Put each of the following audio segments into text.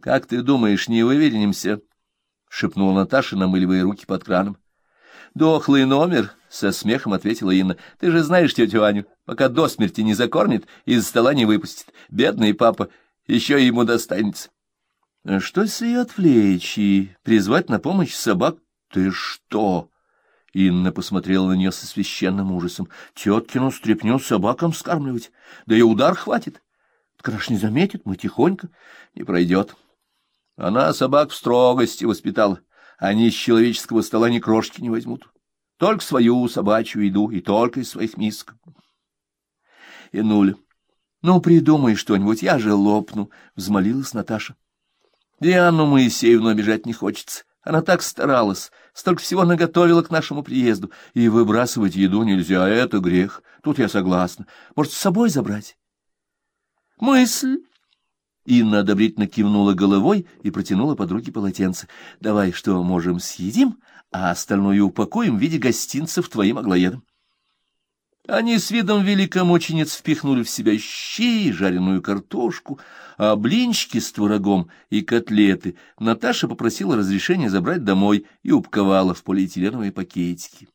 — Как ты думаешь, не выверенемся? — шепнула Наташа, намыливая руки под краном. — Дохлый номер, — со смехом ответила Инна. — Ты же знаешь тетю Аню, пока до смерти не закормит, из стола не выпустит. Бедный папа, еще ему достанется. — Что если ее отвлечь и призвать на помощь собак? Ты что? Инна посмотрела на нее со священным ужасом. Теткину стряпню собакам скармливать. Да и удар хватит. Конечно, не заметит, мы тихонько. Не пройдет. Она собак в строгости воспитала. Они с человеческого стола ни крошки не возьмут. Только свою собачью еду и только из своих мисок. И нуль. Ну, придумай что-нибудь, я же лопну, — взмолилась Наташа. Диану Моисеевну обижать не хочется. Она так старалась, столько всего наготовила к нашему приезду. И выбрасывать еду нельзя, это грех. Тут я согласна. Может, с собой забрать? Мысль. Инна одобрительно кивнула головой и протянула подруге полотенце. — Давай, что можем, съедим, а остальное упакуем в виде гостинцев твоим аглоедам. Они с видом великомучениц впихнули в себя щи, жареную картошку, а блинчики с творогом и котлеты Наташа попросила разрешения забрать домой и упаковала в полиэтиленовые пакетики.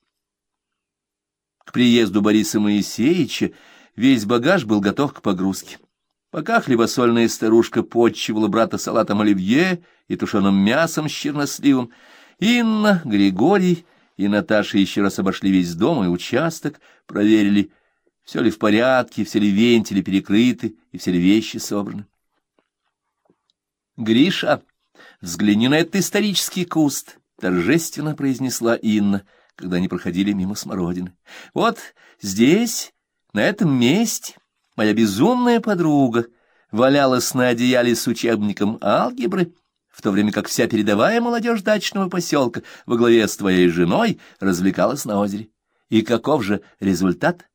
К приезду Бориса Моисеевича весь багаж был готов к погрузке. Пока хлебосольная старушка подчивала брата салатом оливье и тушеным мясом с черносливом, Инна, Григорий и Наташа еще раз обошли весь дом и участок, проверили, все ли в порядке, все ли вентили перекрыты и все ли вещи собраны. «Гриша, взгляни на этот исторический куст», — торжественно произнесла Инна, когда они проходили мимо смородины. «Вот здесь, на этом месте...» Моя безумная подруга валялась на одеяле с учебником алгебры, в то время как вся передовая молодежь дачного поселка во главе с твоей женой развлекалась на озере. И каков же результат?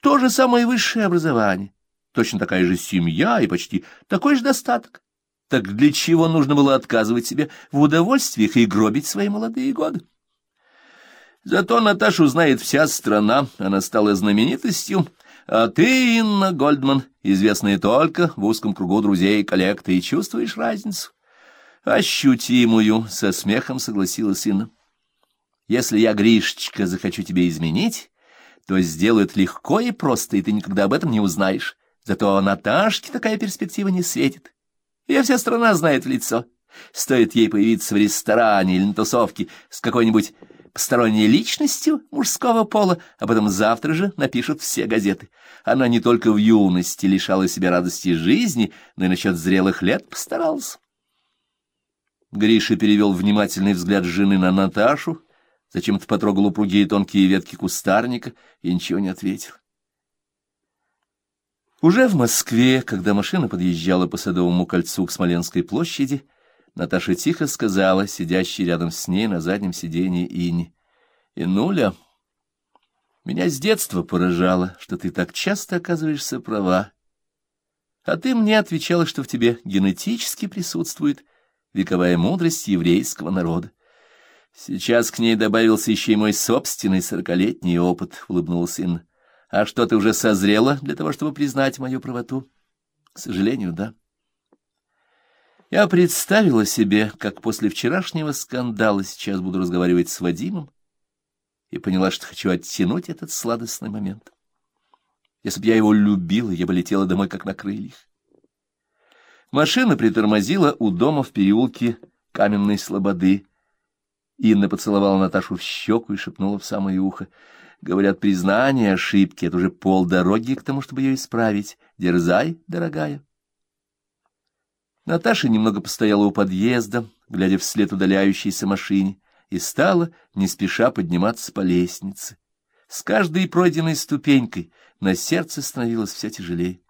То же самое высшее образование, точно такая же семья и почти такой же достаток. Так для чего нужно было отказывать себе в удовольствиях и гробить свои молодые годы? Зато Наташу знает вся страна, она стала знаменитостью, а ты, Инна Гольдман, известная только в узком кругу друзей и коллег, ты чувствуешь разницу? Ощутимую, со смехом согласилась Инна. Если я, Гришечка, захочу тебе изменить, то сделаю это легко и просто, и ты никогда об этом не узнаешь. Зато Наташке такая перспектива не светит. Ее вся страна знает в лицо. Стоит ей появиться в ресторане или на тусовке с какой-нибудь посторонней личностью мужского пола, а потом завтра же напишут все газеты. Она не только в юности лишала себя радости жизни, но и насчет зрелых лет постаралась. Гриша перевел внимательный взгляд жены на Наташу, зачем-то потрогал упругие тонкие ветки кустарника и ничего не ответил. Уже в Москве, когда машина подъезжала по Садовому кольцу к Смоленской площади, Наташа тихо сказала, сидящей рядом с ней на заднем сиденье Инне. — Инуля, меня с детства поражало, что ты так часто оказываешься права. А ты мне отвечала, что в тебе генетически присутствует вековая мудрость еврейского народа. Сейчас к ней добавился еще и мой собственный сорокалетний опыт, — улыбнулся Инна. — А что, ты уже созрела для того, чтобы признать мою правоту? — К сожалению, да. — я представила себе, как после вчерашнего скандала сейчас буду разговаривать с Вадимом, и поняла, что хочу оттянуть этот сладостный момент. Если бы я его любила, я бы летела домой, как на крыльях. Машина притормозила у дома в переулке Каменной Слободы. Инна поцеловала Наташу в щеку и шепнула в самое ухо. Говорят, признание ошибки — это уже полдороги к тому, чтобы ее исправить. Дерзай, дорогая. Наташа немного постояла у подъезда, глядя вслед удаляющейся машине, и стала не спеша подниматься по лестнице. С каждой пройденной ступенькой на сердце становилось все тяжелее.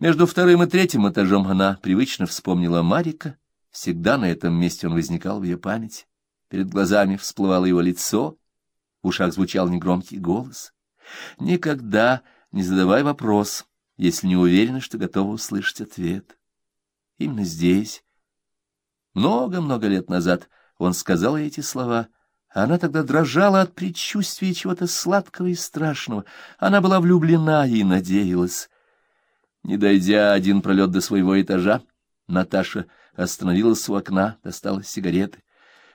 Между вторым и третьим этажом она привычно вспомнила Марика. Всегда на этом месте он возникал в ее памяти. Перед глазами всплывало его лицо, в ушах звучал негромкий голос. Никогда не задавай вопрос, если не уверена, что готова услышать ответ. Именно здесь. Много-много лет назад он сказал эти слова, она тогда дрожала от предчувствия чего-то сладкого и страшного. Она была влюблена и надеялась. Не дойдя один пролет до своего этажа, Наташа остановилась у окна, достала сигареты.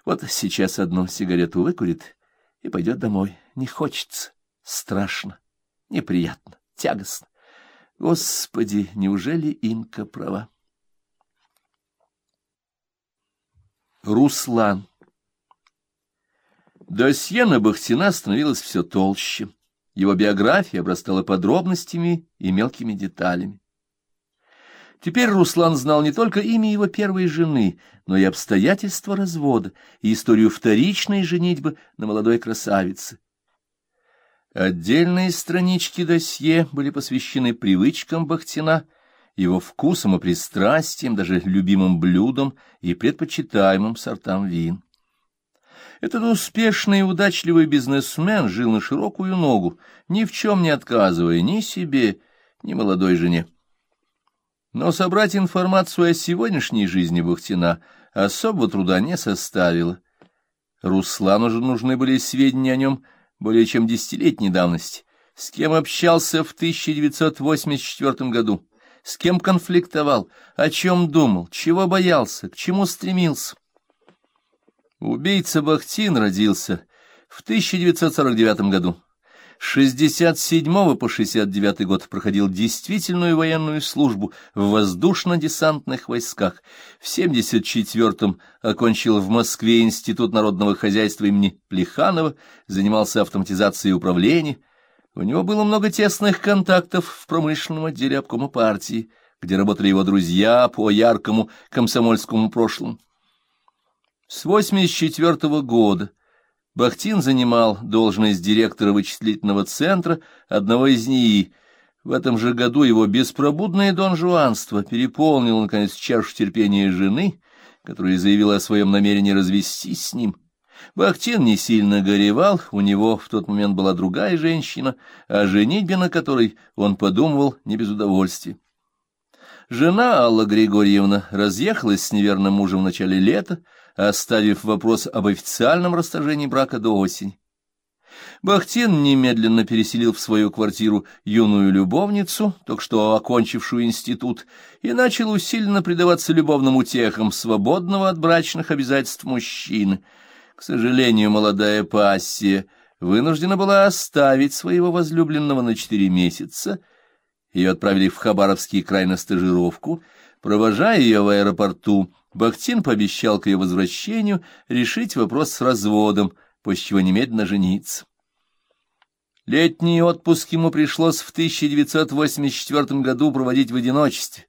Вот сейчас одну сигарету выкурит и пойдет домой. Не хочется. Страшно, неприятно, тягостно. Господи, неужели Инка права? Руслан Досье на Бахтина становилось все толще. Его биография обрастала подробностями и мелкими деталями. Теперь Руслан знал не только имя его первой жены, но и обстоятельства развода и историю вторичной женитьбы на молодой красавице. Отдельные странички досье были посвящены привычкам Бахтина, его вкусам и пристрастиям, даже любимым блюдам и предпочитаемым сортам вин. Этот успешный и удачливый бизнесмен жил на широкую ногу, ни в чем не отказывая ни себе, ни молодой жене. Но собрать информацию о сегодняшней жизни Бахтина особого труда не составило. Руслану же нужны были сведения о нем более чем десятилетней давности. С кем общался в 1984 году, с кем конфликтовал, о чем думал, чего боялся, к чему стремился. Убийца Бахтин родился в 1949 году. С 67 по 69 год проходил действительную военную службу в воздушно-десантных войсках. В 74-м окончил в Москве Институт народного хозяйства имени Плеханова, занимался автоматизацией управления. У него было много тесных контактов в промышленном отделе обкома партии, где работали его друзья по яркому комсомольскому прошлому. С 84 -го года Бахтин занимал должность директора вычислительного центра одного из НИИ. В этом же году его беспробудное донжуанство переполнило, наконец, чашу терпения жены, которая заявила о своем намерении развестись с ним. Бахтин не сильно горевал, у него в тот момент была другая женщина, о женитьбе на которой он подумывал не без удовольствия. Жена Алла Григорьевна разъехалась с неверным мужем в начале лета, оставив вопрос об официальном расторжении брака до осени. Бахтин немедленно переселил в свою квартиру юную любовницу, только что окончившую институт, и начал усиленно предаваться любовным утехам свободного от брачных обязательств мужчины. К сожалению, молодая пассия вынуждена была оставить своего возлюбленного на четыре месяца. Ее отправили в Хабаровский край на стажировку. Провожая ее в аэропорту, Бахтин пообещал к ее возвращению решить вопрос с разводом, после чего немедленно жениться. Летний отпуск ему пришлось в 1984 году проводить в одиночестве.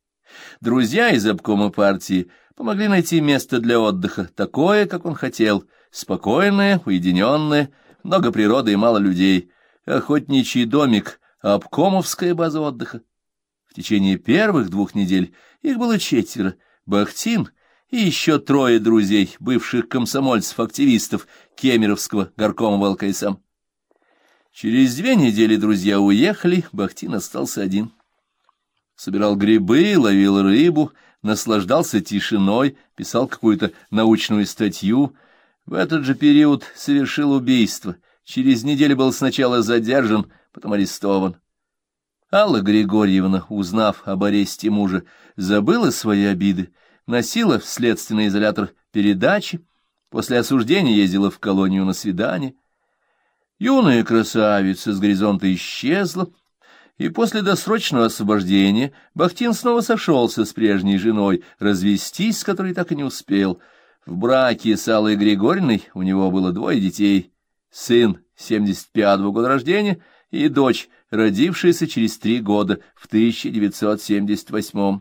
Друзья из обкома партии помогли найти место для отдыха, такое, как он хотел, спокойное, уединенное, много природы и мало людей, охотничий домик, обкомовская база отдыха. В течение первых двух недель их было четверо. Бахтин, и еще трое друзей, бывших комсомольцев-активистов Кемеровского горкома ВЛКСМ. Через две недели друзья уехали, Бахтин остался один. Собирал грибы, ловил рыбу, наслаждался тишиной, писал какую-то научную статью. В этот же период совершил убийство. Через неделю был сначала задержан, потом арестован. Алла Григорьевна, узнав об аресте мужа, забыла свои обиды, носила в следственный изолятор передачи, после осуждения ездила в колонию на свидание. Юная красавица с горизонта исчезла, и после досрочного освобождения Бахтин снова сошелся с прежней женой, развестись с которой так и не успел. В браке с Аллой Григорьевной у него было двое детей, сын 75-го года рождения и дочь, родившаяся через три года в 1978 -м.